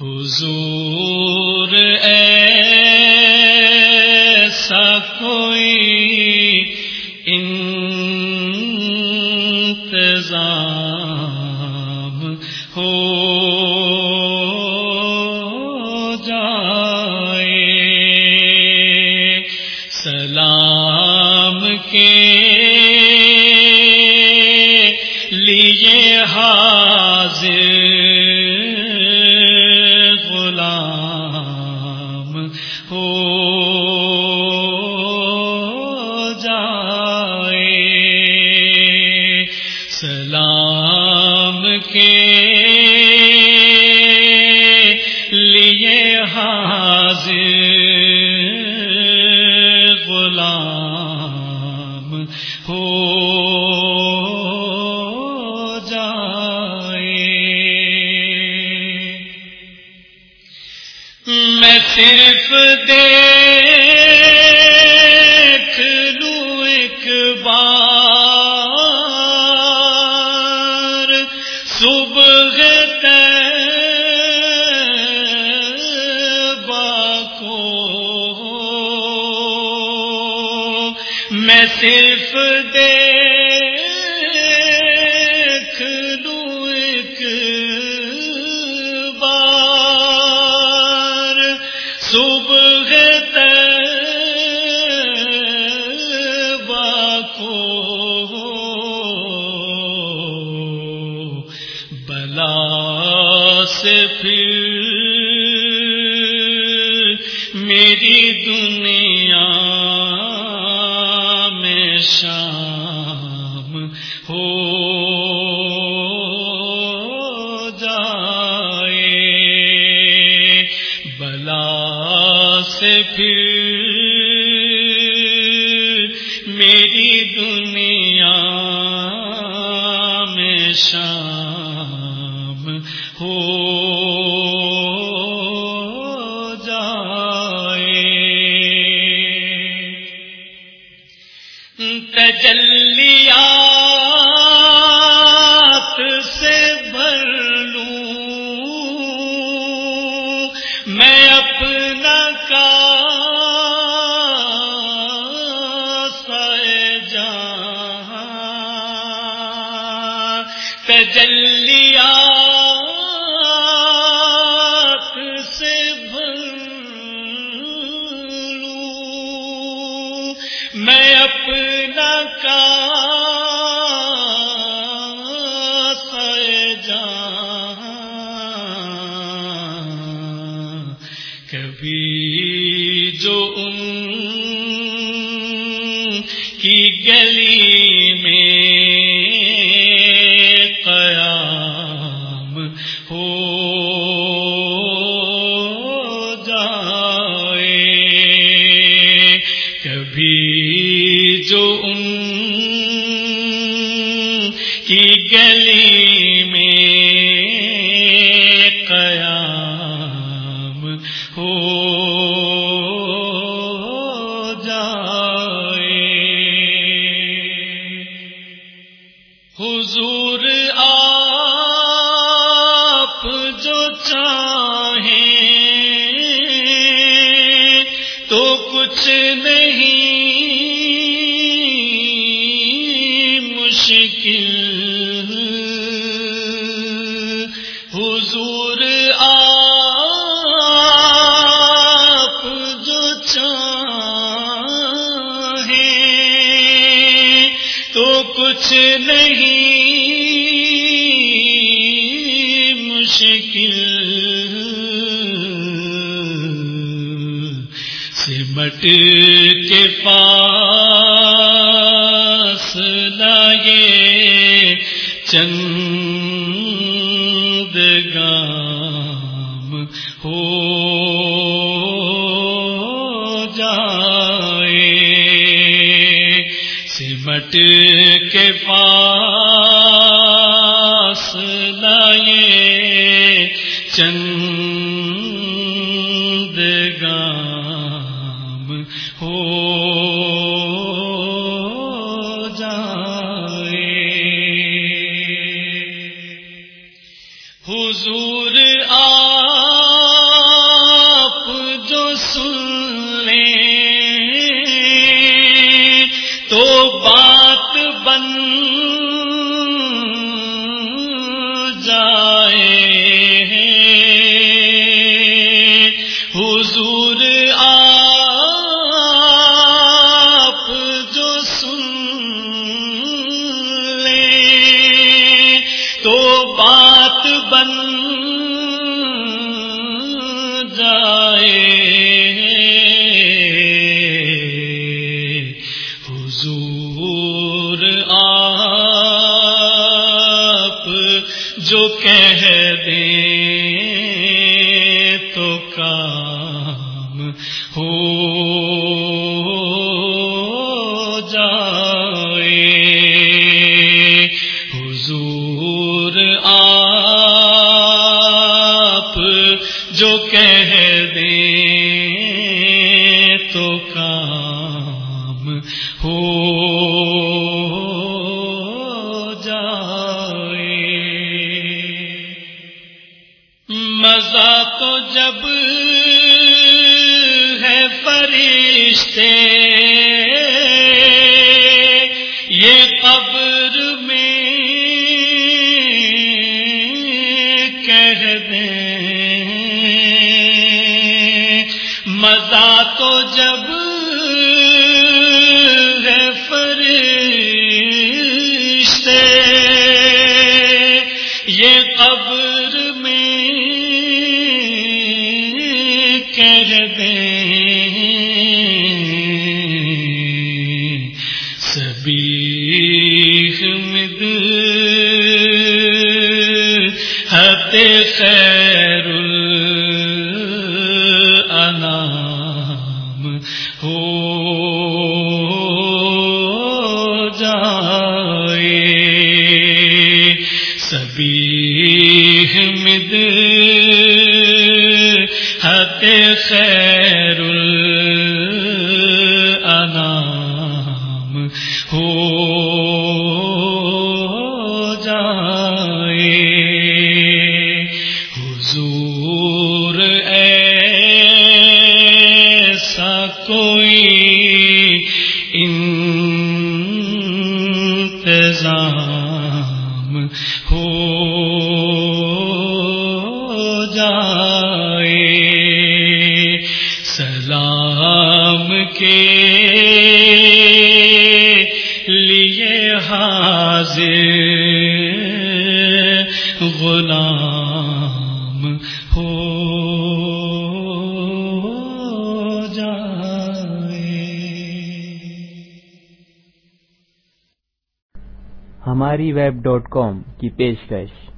حضور حاضر غلام ہو جائے۔ میں صرف دیکھ میں صرف دیکھ لوں ایک بار۔ صبح کو بلا سے پھر میری دنیا شام ہو جائے بلا سے پھر تجلیات میں اپنا کا کبھی جو ان کی گلی کبھی جو ان کی گلی میں قیام ہو جائے۔ کچھ نہیں مشکل سمٹ کے پاس لائے چند سمٹ کے پاس بات بن جائے حضور آپ جو سن لے تو بات بن جو کہہ دیں مزہ تو جب ہے فرشتے۔ یہ قبر میں کہہ دیں۔ مزہ تو جب خیر الانام ہو جائے۔ سبھی مد حت خیر الانام ہو جائے۔ جائے۔ سلام کے لیے حاضر غلام ہو جائے۔ ہماری ویب ڈاٹ کام کی پیشکش۔